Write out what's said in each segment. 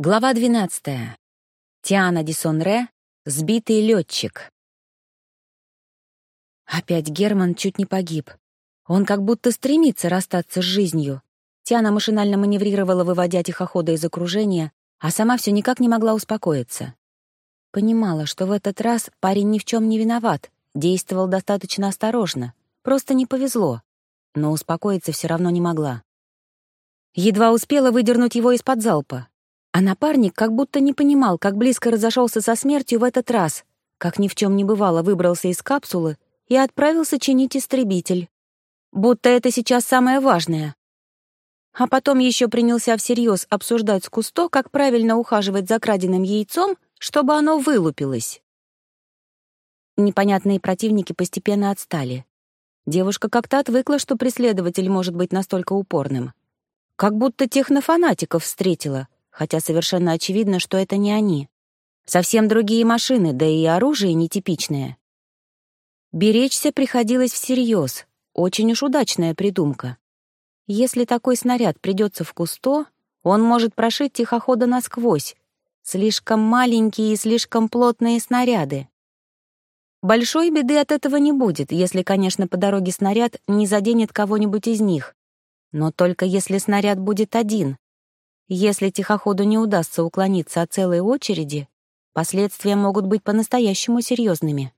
Глава 12. Тиана Дисонре, сбитый летчик. Опять Герман чуть не погиб. Он как будто стремится расстаться с жизнью. Тиана машинально маневрировала, выводя тихохода из окружения, а сама все никак не могла успокоиться. Понимала, что в этот раз парень ни в чем не виноват, действовал достаточно осторожно, просто не повезло, но успокоиться все равно не могла. Едва успела выдернуть его из-под залпа, а напарник как будто не понимал, как близко разошелся со смертью в этот раз, как ни в чем не бывало выбрался из капсулы и отправился чинить истребитель. Будто это сейчас самое важное. А потом еще принялся всерьез обсуждать с Кусто, как правильно ухаживать за краденым яйцом, чтобы оно вылупилось. Непонятные противники постепенно отстали. Девушка как-то отвыкла, что преследователь может быть настолько упорным. Как будто технофанатиков встретила — хотя совершенно очевидно, что это не они. Совсем другие машины, да и оружие нетипичное. Беречься приходилось всерьез, очень уж удачная придумка. Если такой снаряд придется в кусто, он может прошить тихохода насквозь. Слишком маленькие и слишком плотные снаряды. Большой беды от этого не будет, если, конечно, по дороге снаряд не заденет кого-нибудь из них. Но только если снаряд будет один, если тихоходу не удастся уклониться от целой очереди, последствия могут быть по-настоящему серьезными.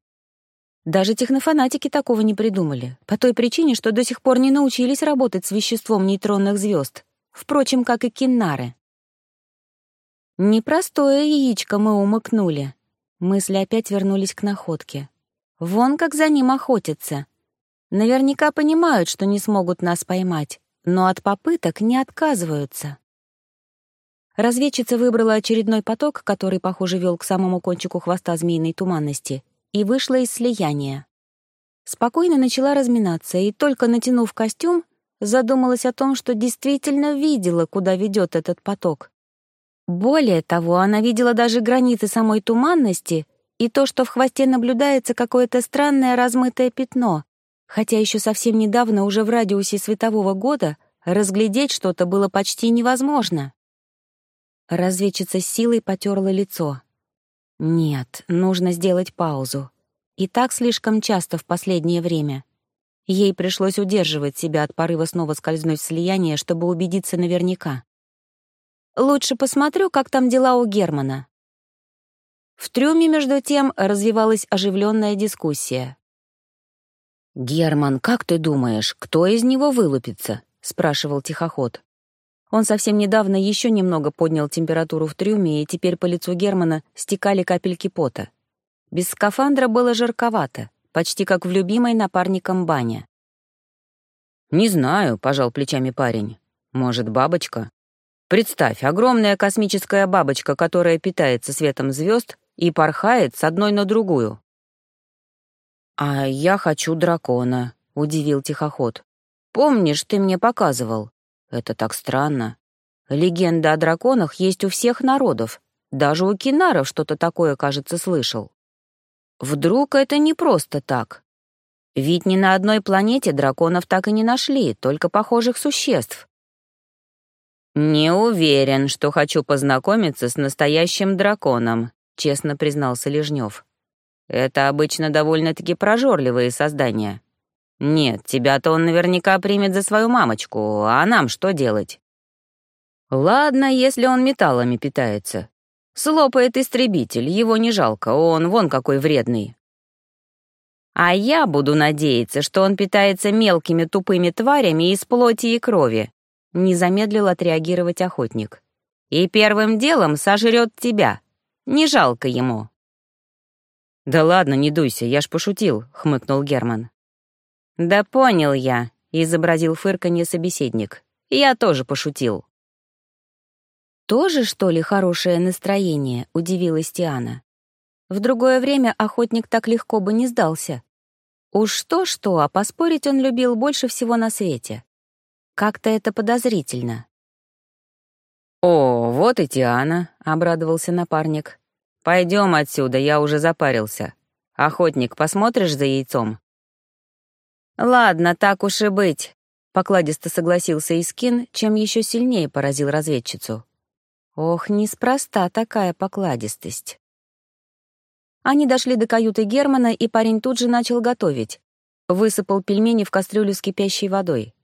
Даже технофанатики такого не придумали, по той причине, что до сих пор не научились работать с веществом нейтронных звезд, впрочем, как и киннары. Непростое яичко мы умыкнули. Мысли опять вернулись к находке. Вон как за ним охотятся. Наверняка понимают, что не смогут нас поймать, но от попыток не отказываются. Разведчица выбрала очередной поток, который, похоже, вел к самому кончику хвоста змеиной туманности, и вышла из слияния. Спокойно начала разминаться, и только натянув костюм, задумалась о том, что действительно видела, куда ведет этот поток. Более того, она видела даже границы самой туманности и то, что в хвосте наблюдается какое-то странное размытое пятно, хотя еще совсем недавно, уже в радиусе светового года, разглядеть что-то было почти невозможно. Разведчица силой потерла лицо. Нет, нужно сделать паузу. И так слишком часто в последнее время. Ей пришлось удерживать себя от порыва снова скользнуть в слияние, чтобы убедиться наверняка. Лучше посмотрю, как там дела у Германа. В трюме, между тем, развивалась оживленная дискуссия. «Герман, как ты думаешь, кто из него вылупится?» — спрашивал тихоход. Он совсем недавно еще немного поднял температуру в трюме, и теперь по лицу Германа стекали капельки пота. Без скафандра было жарковато, почти как в любимой напарником бане. «Не знаю», — пожал плечами парень. «Может, бабочка?» Представь, огромная космическая бабочка, которая питается светом звезд и порхает с одной на другую. «А я хочу дракона», — удивил тихоход. «Помнишь, ты мне показывал? Это так странно. Легенда о драконах есть у всех народов. Даже у кинаров что-то такое, кажется, слышал. Вдруг это не просто так? Ведь ни на одной планете драконов так и не нашли, только похожих существ. «Не уверен, что хочу познакомиться с настоящим драконом», — честно признался Лежнев. «Это обычно довольно-таки прожорливые создания. «Нет, тебя-то он наверняка примет за свою мамочку, а нам что делать?» «Ладно, если он металлами питается. Слопает истребитель, его не жалко, он вон какой вредный». «А я буду надеяться, что он питается мелкими тупыми тварями из плоти и крови», — не замедлил отреагировать охотник. «И первым делом сожрет тебя. Не жалко ему». «Да ладно, не дуйся, я ж пошутил», — хмыкнул Герман. «Да понял я», — изобразил фырканье собеседник. «Я тоже пошутил». «Тоже, что ли, хорошее настроение?» — удивилась Тиана. В другое время охотник так легко бы не сдался. Уж что-что, а поспорить он любил больше всего на свете. Как-то это подозрительно. «О, вот и Тиана», — обрадовался напарник. «Пойдем отсюда, я уже запарился. Охотник, посмотришь за яйцом?» «Ладно, так уж и быть», — покладисто согласился Искин, чем еще сильнее поразил разведчицу. Ох, неспроста такая покладистость. Они дошли до каюты Германа, и парень тут же начал готовить. Высыпал пельмени в кастрюлю с кипящей водой.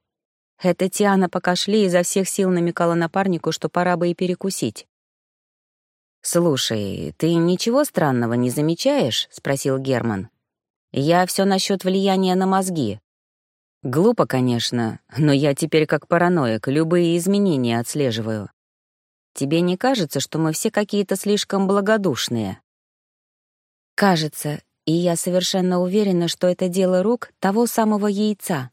Эта Тиана, пока шли, изо всех сил намекала напарнику, что пора бы и перекусить. «Слушай, ты ничего странного не замечаешь?» — спросил Герман. «Я все насчет влияния на мозги. Глупо, конечно, но я теперь как параноик, любые изменения отслеживаю. Тебе не кажется, что мы все какие-то слишком благодушные?» «Кажется, и я совершенно уверена, что это дело рук того самого яйца.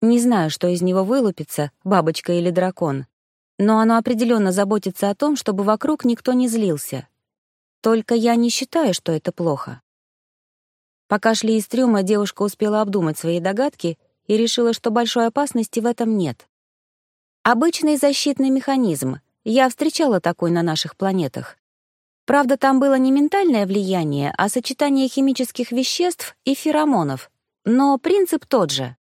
Не знаю, что из него вылупится, бабочка или дракон, но оно определенно заботится о том, чтобы вокруг никто не злился. Только я не считаю, что это плохо. Пока шли из трюма, девушка успела обдумать свои догадки и решила, что большой опасности в этом нет. Обычный защитный механизм. Я встречала такой на наших планетах. Правда, там было не ментальное влияние, а сочетание химических веществ и феромонов. Но принцип тот же.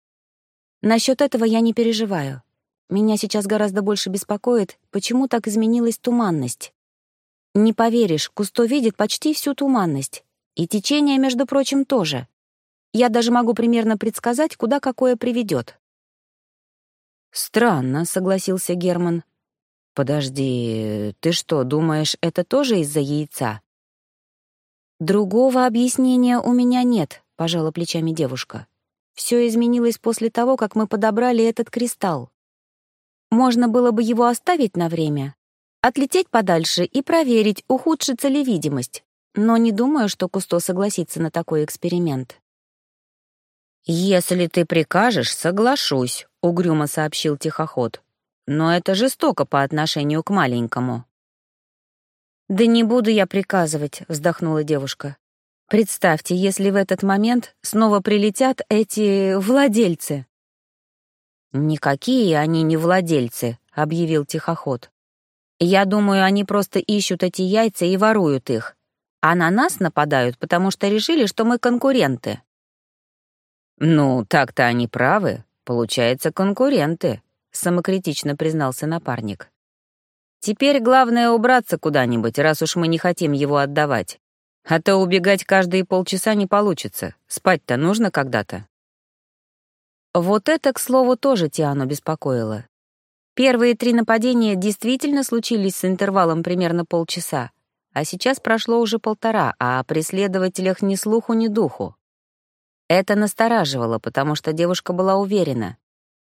Насчет этого я не переживаю. Меня сейчас гораздо больше беспокоит, почему так изменилась туманность. Не поверишь, Кусто видит почти всю туманность. И течение, между прочим, тоже. Я даже могу примерно предсказать, куда какое приведет. «Странно», — согласился Герман. «Подожди, ты что, думаешь, это тоже из-за яйца?» «Другого объяснения у меня нет», — пожала плечами девушка. Все изменилось после того, как мы подобрали этот кристалл. Можно было бы его оставить на время, отлететь подальше и проверить, ухудшится ли видимость, но не думаю, что Кусто согласится на такой эксперимент. «Если ты прикажешь, соглашусь», — угрюмо сообщил тихоход. «Но это жестоко по отношению к маленькому». «Да не буду я приказывать», — вздохнула девушка. Представьте, если в этот момент снова прилетят эти владельцы. «Никакие они не владельцы», — объявил тихоход. «Я думаю, они просто ищут эти яйца и воруют их. А на нас нападают, потому что решили, что мы конкуренты». «Ну, так-то они правы. Получается, конкуренты», — самокритично признался напарник. «Теперь главное убраться куда-нибудь, раз уж мы не хотим его отдавать. А то убегать каждые полчаса не получится. Спать-то нужно когда-то. Вот это, к слову, тоже Тиану беспокоило. Первые три нападения действительно случились с интервалом примерно полчаса, а сейчас прошло уже полтора, а о преследователях ни слуху, ни духу. Это настораживало, потому что девушка была уверена.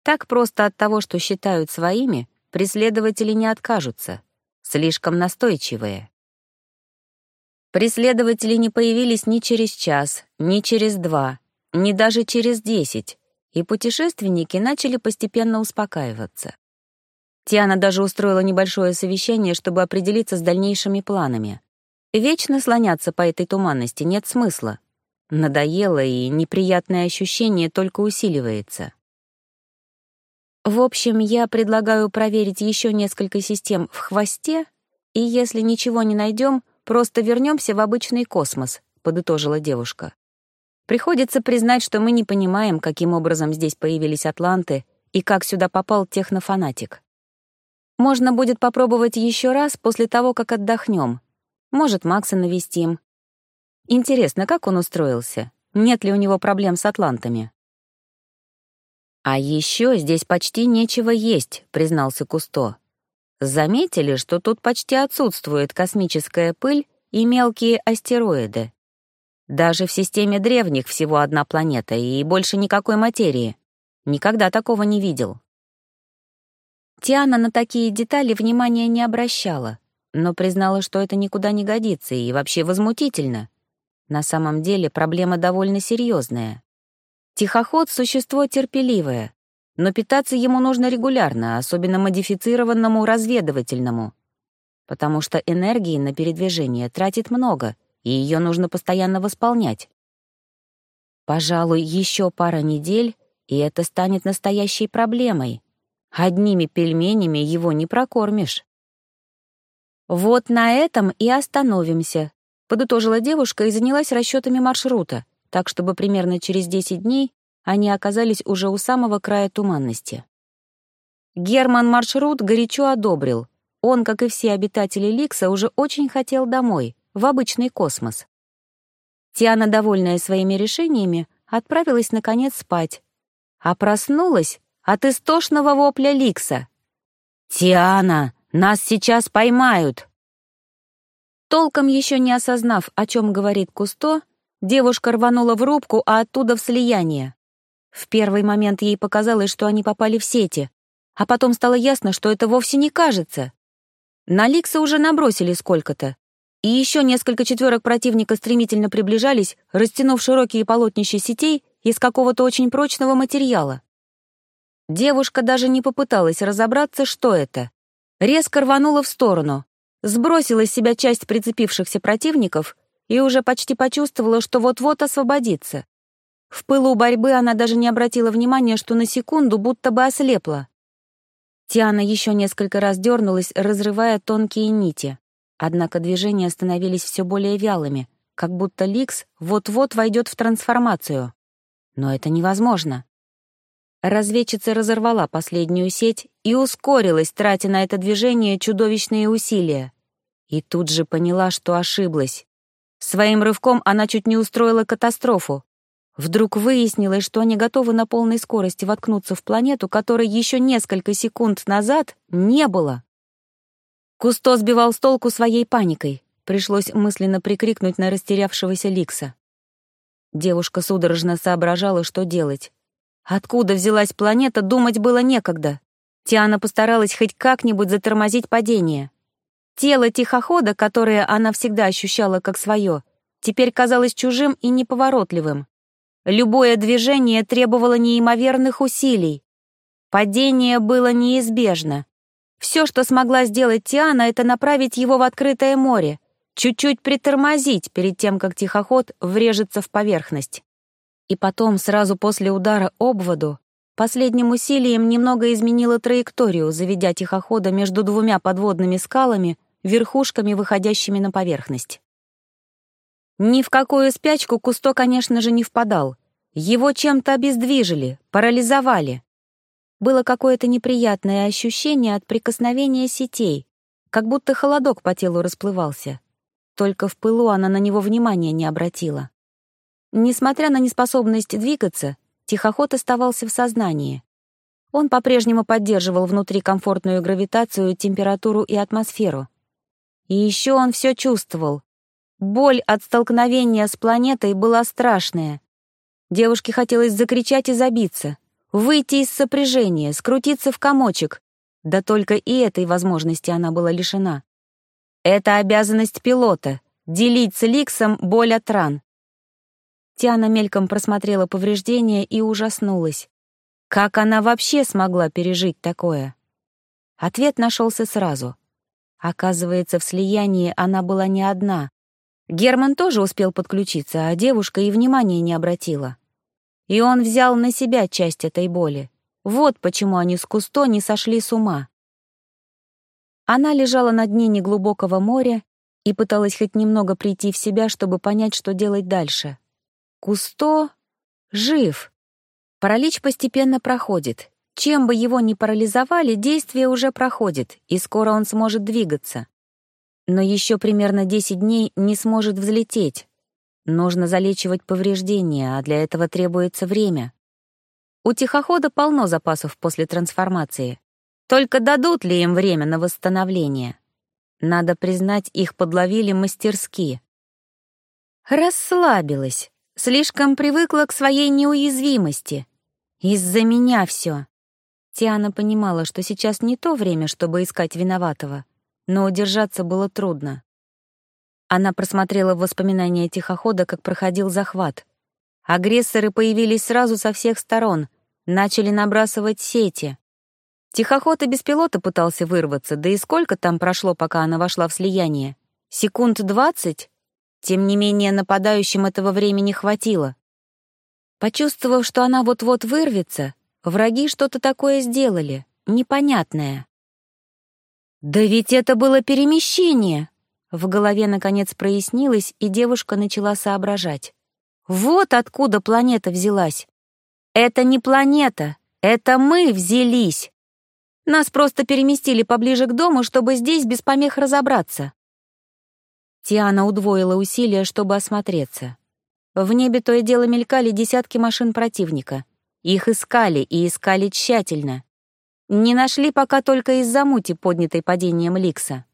Так просто от того, что считают своими, преследователи не откажутся. Слишком настойчивые. Преследователи не появились ни через час, ни через два, ни даже через десять, и путешественники начали постепенно успокаиваться. Тиана даже устроила небольшое совещание, чтобы определиться с дальнейшими планами. Вечно слоняться по этой туманности нет смысла. Надоело, и неприятное ощущение только усиливается. В общем, я предлагаю проверить еще несколько систем в хвосте, и если ничего не найдем, Просто вернемся в обычный космос», — подытожила девушка. «Приходится признать, что мы не понимаем, каким образом здесь появились атланты и как сюда попал технофанатик. Можно будет попробовать еще раз после того, как отдохнем. Может, Макса навестим. Интересно, как он устроился? Нет ли у него проблем с атлантами?» «А еще здесь почти нечего есть», — признался Кусто. Заметили, что тут почти отсутствует космическая пыль и мелкие астероиды. Даже в системе древних всего одна планета и больше никакой материи. Никогда такого не видел. Тиана на такие детали внимания не обращала, но признала, что это никуда не годится и вообще возмутительно. На самом деле проблема довольно серьезная. Тихоход — существо терпеливое, но питаться ему нужно регулярно, особенно модифицированному разведывательному, потому что энергии на передвижение тратит много, и ее нужно постоянно восполнять. Пожалуй, еще пара недель, и это станет настоящей проблемой. Одними пельменями его не прокормишь. «Вот на этом и остановимся», — подытожила девушка и занялась расчетами маршрута, так чтобы примерно через 10 дней они оказались уже у самого края туманности. Герман маршрут горячо одобрил. он, как и все обитатели Ликса, уже очень хотел домой, в обычный космос. Тиана, довольная своими решениями, отправилась, наконец, спать. А проснулась от истошного вопля Ликса. «Тиана, нас сейчас поймают!» Толком еще не осознав, о чем говорит Кусто, девушка рванула в рубку, а оттуда в слияние. В первый момент ей показалось, что они попали в сети, а потом стало ясно, что это вовсе не кажется. На Ликса уже набросили сколько-то, и еще несколько четверок противника стремительно приближались, растянув широкие полотнища сетей из какого-то очень прочного материала. Девушка даже не попыталась разобраться, что это. Резко рванула в сторону, сбросила с себя часть прицепившихся противников и уже почти почувствовала, что вот-вот освободится. В пылу борьбы она даже не обратила внимания, что на секунду будто бы ослепла. Тиана еще несколько раз дернулась, разрывая тонкие нити. Однако движения становились все более вялыми, как будто Ликс вот-вот войдет в трансформацию. Но это невозможно. Разведчица разорвала последнюю сеть и ускорилась, тратя на это движение чудовищные усилия. И тут же поняла, что ошиблась. Своим рывком она чуть не устроила катастрофу. Вдруг выяснилось, что они готовы на полной скорости воткнуться в планету, которой еще несколько секунд назад не было. Кусто сбивал с толку своей паникой. Пришлось мысленно прикрикнуть на растерявшегося Ликса. Девушка судорожно соображала, что делать. Откуда взялась планета, думать было некогда. Тиана постаралась хоть как-нибудь затормозить падение. Тело тихохода, которое она всегда ощущала как свое, теперь казалось чужим и неповоротливым. Любое движение требовало неимоверных усилий. Падение было неизбежно. Все, что смогла сделать Тиана, это направить его в открытое море, чуть-чуть притормозить перед тем, как тихоход врежется в поверхность. И потом, сразу после удара об воду, последним усилием немного изменила траекторию, заведя тихохода между двумя подводными скалами, верхушками, выходящими на поверхность. Ни в какую спячку Кусто, конечно же, не впадал. Его чем-то обездвижили, парализовали. Было какое-то неприятное ощущение от прикосновения сетей, как будто холодок по телу расплывался. Только в пылу она на него внимания не обратила. Несмотря на неспособность двигаться, тихоход оставался в сознании. Он по-прежнему поддерживал внутри комфортную гравитацию, температуру и атмосферу. И еще он все чувствовал, Боль от столкновения с планетой была страшная. Девушке хотелось закричать и забиться, выйти из сопряжения, скрутиться в комочек. Да только и этой возможности она была лишена. Это обязанность пилота — делить с Ликсом боль от ран. Тиана мельком просмотрела повреждения и ужаснулась. Как она вообще смогла пережить такое? Ответ нашелся сразу. Оказывается, в слиянии она была не одна. Герман тоже успел подключиться, а девушка и внимания не обратила. И он взял на себя часть этой боли. Вот почему они с Кусто не сошли с ума. Она лежала на дне неглубокого моря и пыталась хоть немного прийти в себя, чтобы понять, что делать дальше. Кусто жив. Паралич постепенно проходит. Чем бы его ни парализовали, действие уже проходит, и скоро он сможет двигаться но еще примерно 10 дней не сможет взлететь. Нужно залечивать повреждения, а для этого требуется время. У тихохода полно запасов после трансформации. Только дадут ли им время на восстановление? Надо признать, их подловили мастерски. Расслабилась, слишком привыкла к своей неуязвимости. Из-за меня все. Тиана понимала, что сейчас не то время, чтобы искать виноватого но удержаться было трудно. Она просмотрела воспоминания тихохода, как проходил захват. Агрессоры появились сразу со всех сторон, начали набрасывать сети. Тихоход и без пилота пытался вырваться, да и сколько там прошло, пока она вошла в слияние? Секунд двадцать? Тем не менее, нападающим этого времени хватило. Почувствовав, что она вот-вот вырвется, враги что-то такое сделали, непонятное. «Да ведь это было перемещение!» В голове, наконец, прояснилось, и девушка начала соображать. «Вот откуда планета взялась! Это не планета, это мы взялись!» Нас просто переместили поближе к дому, чтобы здесь без помех разобраться». Тиана удвоила усилия, чтобы осмотреться. В небе то и дело мелькали десятки машин противника. Их искали и искали тщательно. Не нашли пока только из-за мути, поднятой падением Ликса.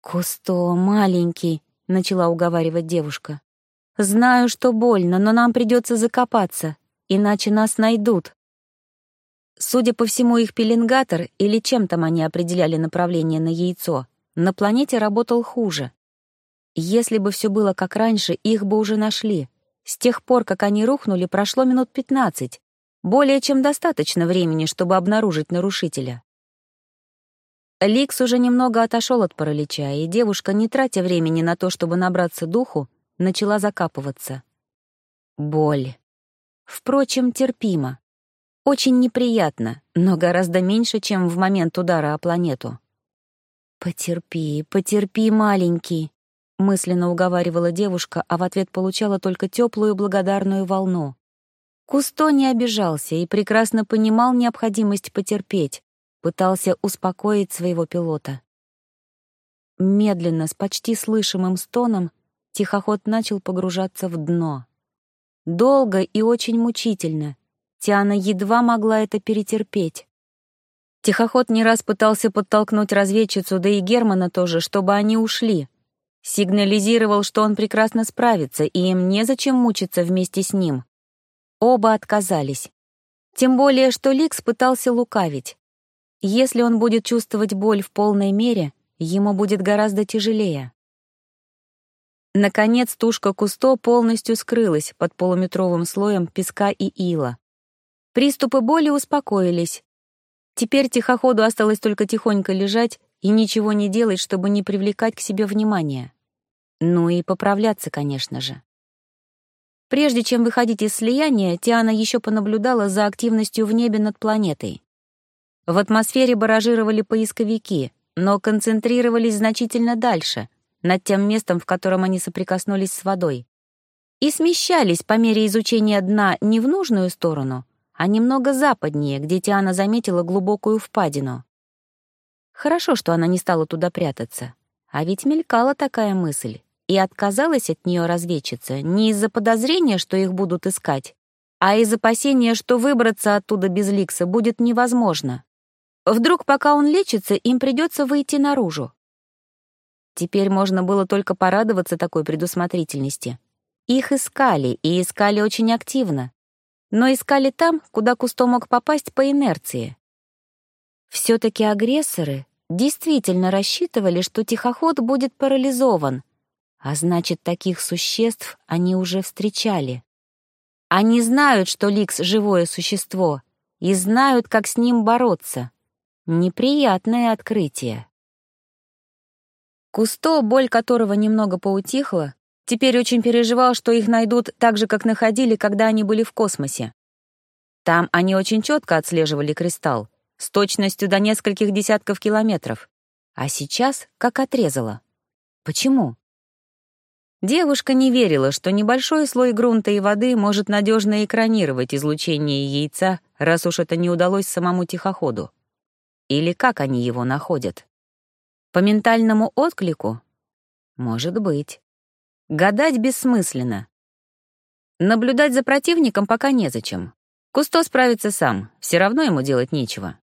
«Кусто, маленький», — начала уговаривать девушка. «Знаю, что больно, но нам придется закопаться, иначе нас найдут». Судя по всему, их пеленгатор, или чем там они определяли направление на яйцо, на планете работал хуже. Если бы все было как раньше, их бы уже нашли. С тех пор, как они рухнули, прошло минут пятнадцать. Более чем достаточно времени, чтобы обнаружить нарушителя. Ликс уже немного отошел от паралича, и девушка, не тратя времени на то, чтобы набраться духу, начала закапываться. Боль. Впрочем, терпимо. Очень неприятно, но гораздо меньше, чем в момент удара о планету. «Потерпи, потерпи, маленький», — мысленно уговаривала девушка, а в ответ получала только теплую благодарную волну. Кусто не обижался и прекрасно понимал необходимость потерпеть, пытался успокоить своего пилота. Медленно, с почти слышимым стоном, тихоход начал погружаться в дно. Долго и очень мучительно. Тиана едва могла это перетерпеть. Тихоход не раз пытался подтолкнуть разведчицу, да и Германа тоже, чтобы они ушли. Сигнализировал, что он прекрасно справится, и им незачем мучиться вместе с ним. Оба отказались. Тем более, что Ликс пытался лукавить. Если он будет чувствовать боль в полной мере, ему будет гораздо тяжелее. Наконец тушка Кусто полностью скрылась под полуметровым слоем песка и ила. Приступы боли успокоились. Теперь тихоходу осталось только тихонько лежать и ничего не делать, чтобы не привлекать к себе внимания. Ну и поправляться, конечно же. Прежде чем выходить из слияния, Тиана еще понаблюдала за активностью в небе над планетой. В атмосфере баражировали поисковики, но концентрировались значительно дальше, над тем местом, в котором они соприкоснулись с водой. И смещались по мере изучения дна не в нужную сторону, а немного западнее, где Тиана заметила глубокую впадину. Хорошо, что она не стала туда прятаться. А ведь мелькала такая мысль, и отказалась от нее разведчица не из-за подозрения, что их будут искать, а из опасения, что выбраться оттуда без Ликса будет невозможно. Вдруг, пока он лечится, им придется выйти наружу. Теперь можно было только порадоваться такой предусмотрительности. Их искали, и искали очень активно. Но искали там, куда Кусто мог попасть по инерции. Все-таки агрессоры действительно рассчитывали, что тихоход будет парализован, а значит, таких существ они уже встречали. Они знают, что Ликс — живое существо, и знают, как с ним бороться. Неприятное открытие. Кусто, боль которого немного поутихла, теперь очень переживал, что их найдут так же, как находили, когда они были в космосе. Там они очень четко отслеживали кристалл, с точностью до нескольких десятков километров. А сейчас как отрезало. Почему? Девушка не верила, что небольшой слой грунта и воды может надежно экранировать излучение яйца, раз уж это не удалось самому тихоходу. Или как они его находят? По ментальному отклику? Может быть. Гадать бессмысленно. Наблюдать за противником пока незачем. Кусто справится сам, все равно ему делать нечего.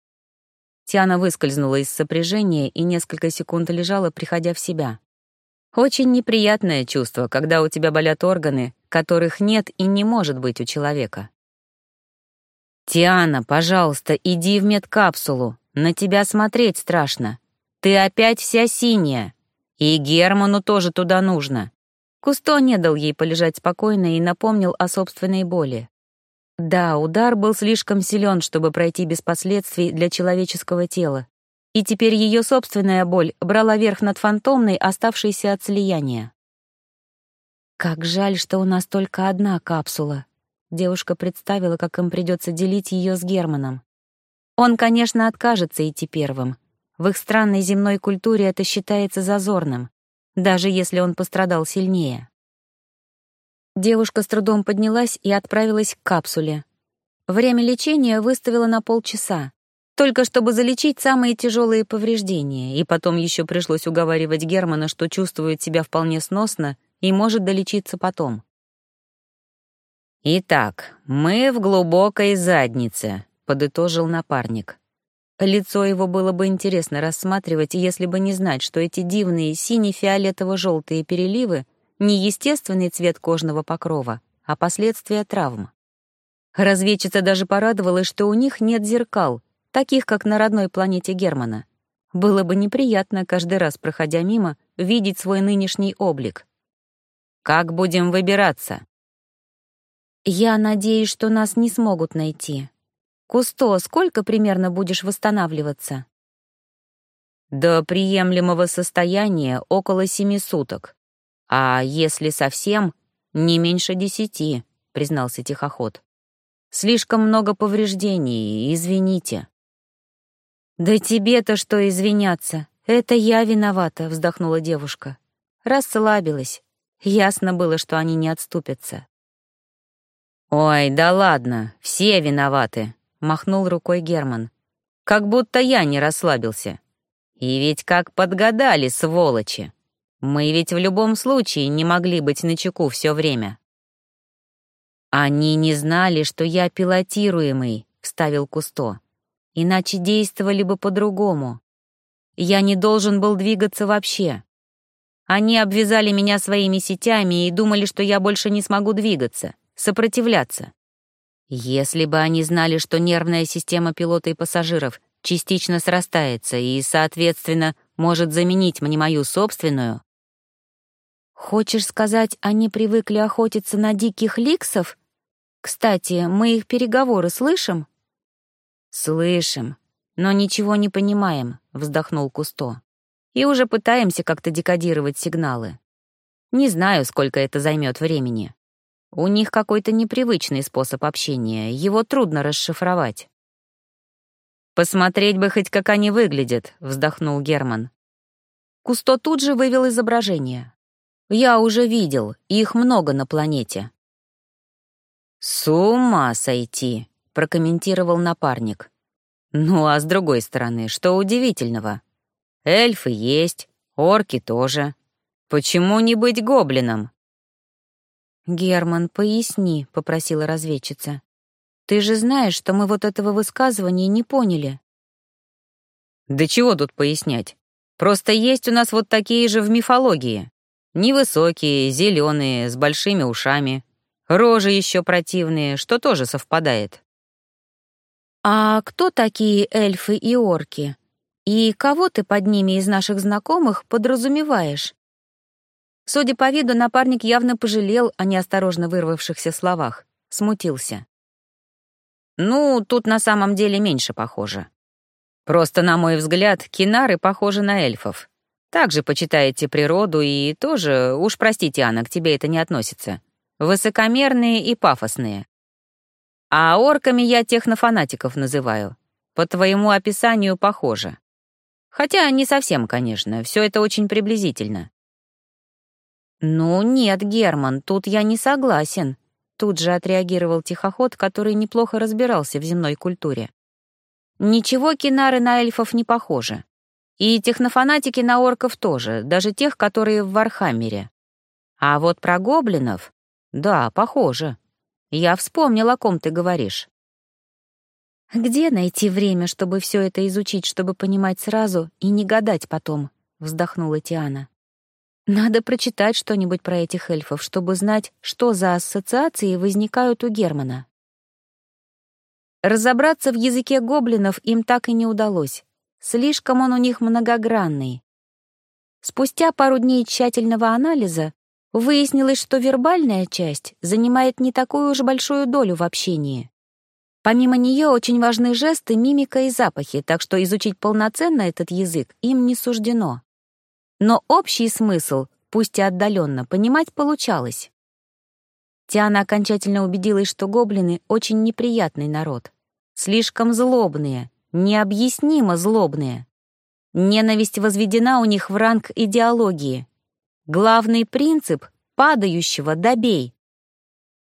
Тиана выскользнула из сопряжения и несколько секунд лежала, приходя в себя. Очень неприятное чувство, когда у тебя болят органы, которых нет и не может быть у человека. «Тиана, пожалуйста, иди в медкапсулу», на тебя смотреть страшно. Ты опять вся синяя. И Герману тоже туда нужно». Кусто не дал ей полежать спокойно и напомнил о собственной боли. Да, удар был слишком силен, чтобы пройти без последствий для человеческого тела. И теперь ее собственная боль брала верх над фантомной, оставшейся от слияния. «Как жаль, что у нас только одна капсула», Девушка представила, как им придется делить ее с Германом. Он, конечно, откажется идти первым. В их странной земной культуре это считается зазорным, даже если он пострадал сильнее. Девушка с трудом поднялась и отправилась к капсуле. Время лечения выставила на полчаса. Только чтобы залечить самые тяжелые повреждения, и потом еще пришлось уговаривать Германа, что чувствует себя вполне сносно и может долечиться потом. «Итак, мы в глубокой заднице», — подытожил напарник. Лицо его было бы интересно рассматривать, если бы не знать, что эти дивные сине-фиолетово-желтые переливы — не естественный цвет кожного покрова, а последствия травм. Разведчица даже порадовалась, что у них нет зеркал, таких, как на родной планете Германа. Было бы неприятно каждый раз, проходя мимо, видеть свой нынешний облик. «Как будем выбираться?» «Я надеюсь, что нас не смогут найти. Кусто, сколько примерно будешь восстанавливаться?» «До приемлемого состояния около семи суток. А если совсем, не меньше десяти», — признался тихоход. «Слишком много повреждений, извините». «Да тебе-то что извиняться? Это я виновата», — вздохнула девушка. Расслабилась. Ясно было, что они не отступятся. «Ой, да ладно, все виноваты», — махнул рукой Герман. «Как будто я не расслабился. И ведь как подгадали, сволочи. Мы ведь в любом случае не могли быть начеку все время». «Они не знали, что я пилотируемый», — вставил Кусто иначе действовали бы по-другому. Я не должен был двигаться вообще. Они обвязали меня своими сетями и думали, что я больше не смогу двигаться, сопротивляться. Если бы они знали, что нервная система пилота и пассажиров частично срастается и, соответственно, может заменить мне мою собственную... Хочешь сказать, они привыкли охотиться на диких ликсов? Кстати, мы их переговоры слышим? «Слышим, но ничего не понимаем», — вздохнул Кусто. «И уже пытаемся как-то декодировать сигналы. Не знаю, сколько это займет времени. У них какой-то непривычный способ общения, его трудно расшифровать». «Посмотреть бы хоть, как они выглядят», — вздохнул Герман. Кусто тут же вывел изображение. «Я уже видел, их много на планете». «С ума сойти!» прокомментировал напарник. Ну а с другой стороны, что удивительного? Эльфы есть, орки тоже. Почему не быть гоблином? «Герман, поясни», — попросила разведчица. «Ты же знаешь, что мы вот этого высказывания не поняли». «Да чего тут пояснять? Просто есть у нас вот такие же в мифологии. Невысокие, зеленые, с большими ушами. Рожи еще противные, что тоже совпадает. «А кто такие эльфы и орки? И кого ты под ними из наших знакомых подразумеваешь?» Судя по виду, напарник явно пожалел о неосторожно вырвавшихся словах, смутился. «Ну, тут на самом деле меньше похоже. Просто, на мой взгляд, кинары похожи на эльфов. Также почитаете природу и тоже, уж простите, Анна, к тебе это не относится. Высокомерные и пафосные. А орками я технофанатиков называю. По твоему описанию похоже. Хотя не совсем, конечно, все это очень приблизительно. «Ну нет, Герман, тут я не согласен», — тут же отреагировал тихоход, который неплохо разбирался в земной культуре. «Ничего кинары на эльфов не похожи. И технофанатики на орков тоже, даже тех, которые в Вархаммере. А вот про гоблинов, да, похоже. Я вспомнил, о ком ты говоришь. Где найти время, чтобы все это изучить, чтобы понимать сразу и не гадать потом? Вздохнула Тиана. Надо прочитать что-нибудь про этих эльфов, чтобы знать, что за ассоциации возникают у Германа. Разобраться в языке гоблинов им так и не удалось. Слишком он у них многогранный. Спустя пару дней тщательного анализа Выяснилось, что вербальная часть занимает не такую уж большую долю в общении. Помимо нее очень важны жесты, мимика и запахи, так что изучить полноценно этот язык им не суждено. Но общий смысл, пусть и отдаленно, понимать получалось. Тиана окончательно убедилась, что гоблины — очень неприятный народ. Слишком злобные, необъяснимо злобные. Ненависть возведена у них в ранг идеологии, Главный принцип — падающего добей.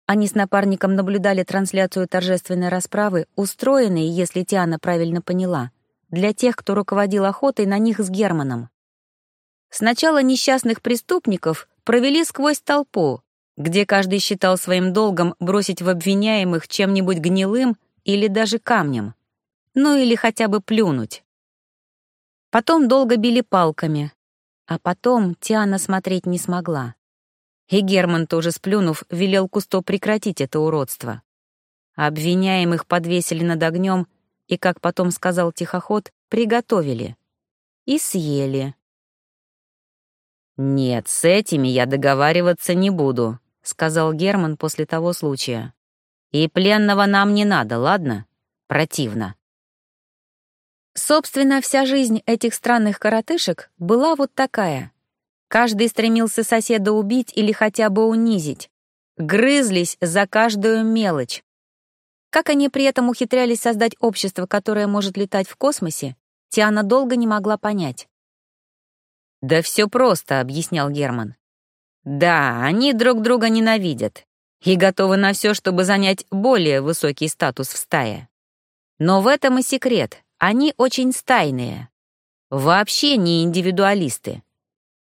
Они с напарником наблюдали трансляцию торжественной расправы, устроенной, если Тиана правильно поняла, для тех, кто руководил охотой на них с Германом. Сначала несчастных преступников провели сквозь толпу, где каждый считал своим долгом бросить в обвиняемых чем-нибудь гнилым или даже камнем. Ну или хотя бы плюнуть. Потом долго били палками, а потом Тиана смотреть не смогла. И Герман, тоже сплюнув, велел Кусто прекратить это уродство. Обвиняемых подвесили над огнем и, как потом сказал тихоход, приготовили. И съели. «Нет, с этими я договариваться не буду», — сказал Герман после того случая. «И пленного нам не надо, ладно? Противно». Собственно, вся жизнь этих странных коротышек была вот такая. Каждый стремился соседа убить или хотя бы унизить. Грызлись за каждую мелочь. Как они при этом ухитрялись создать общество, которое может летать в космосе, Тиана долго не могла понять. «Да все просто», — объяснял Герман. «Да, они друг друга ненавидят и готовы на все, чтобы занять более высокий статус в стае. Но в этом и секрет. Они очень стайные. Вообще не индивидуалисты.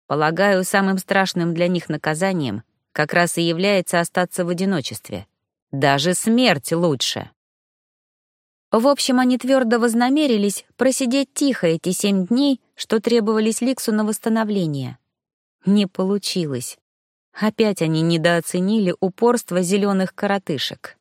Полагаю, самым страшным для них наказанием как раз и является остаться в одиночестве. Даже смерть лучше. В общем, они твердо вознамерились просидеть тихо эти семь дней, что требовались Ликсу на восстановление. Не получилось. Опять они недооценили упорство зеленых коротышек.